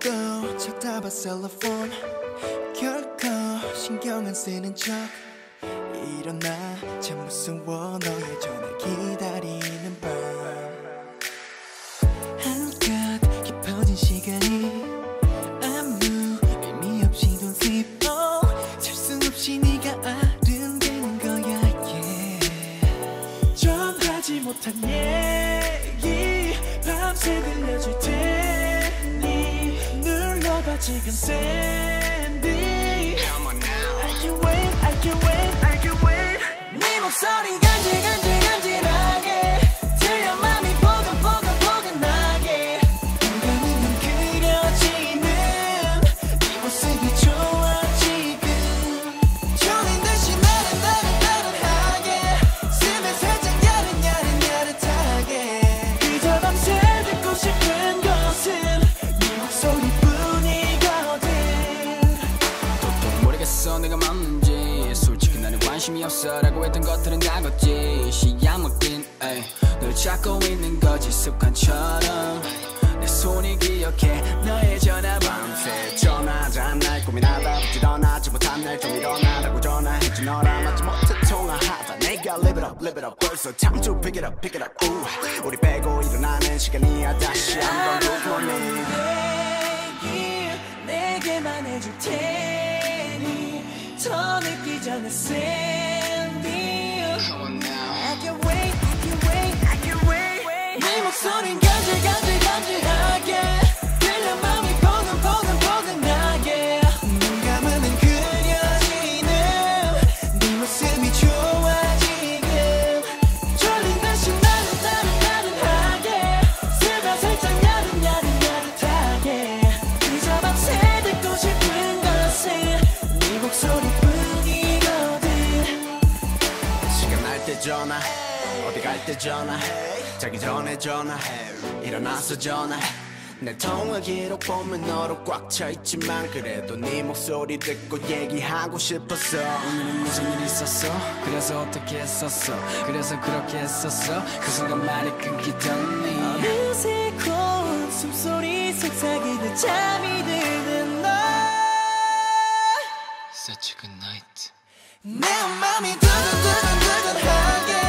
받아 셀러폰 결코 신경 안 쓰는 척. 일어나 참 무서워 너의 전화 기다리는 밤. 한껏 깊어진 시간이 아무 의미 없이 don't sleep oh. 셀수 없이 네가 아른대는 거야 yeah. 전하지 못한 얘기 밤새 들려줄 눌러봐 지금 샌디 I can wait, I can wait, I can wait 네 목소리 간질 간질 관심이 없어라고 했던 것들은 다 걷지. 시야 먹긴 에이 널 찾고 있는 거지 습관처럼. 내 손이 기억해 너의 전화 밤새. 전화하자 날 고민하다 부지런하지 못한 날좀 일어나라고 전화했지. 너랑 맞지 못해 통화하다. 내가 live it up live it up. 벌써 time to pick it up pick it up. 우 우리 빼고 일어나는 시간이야 다시 한번 good morning 내일 내게만 해줄 테니 더 늦기 전에 Sandy I can wait, I can wait, I can wait 네 목소린 간질 간질 간질하게 전화. 어디 갈 때 전화? 자기 전에 전화해 일어나서 전화해 내 통화 기록 보면 너로 꽉 차있지만 그래도 네 목소리 듣고 얘기하고 싶었어. 오늘은 무슨 일 있었어? 그래서 어떻게 했었어? 그래서 그렇게 했었어? 그 순간 말이 끊기더니. 어느새고 숨소리 속삭이듯 잠이 드는 너 Such a good night 내 맘이 두근두근두근하게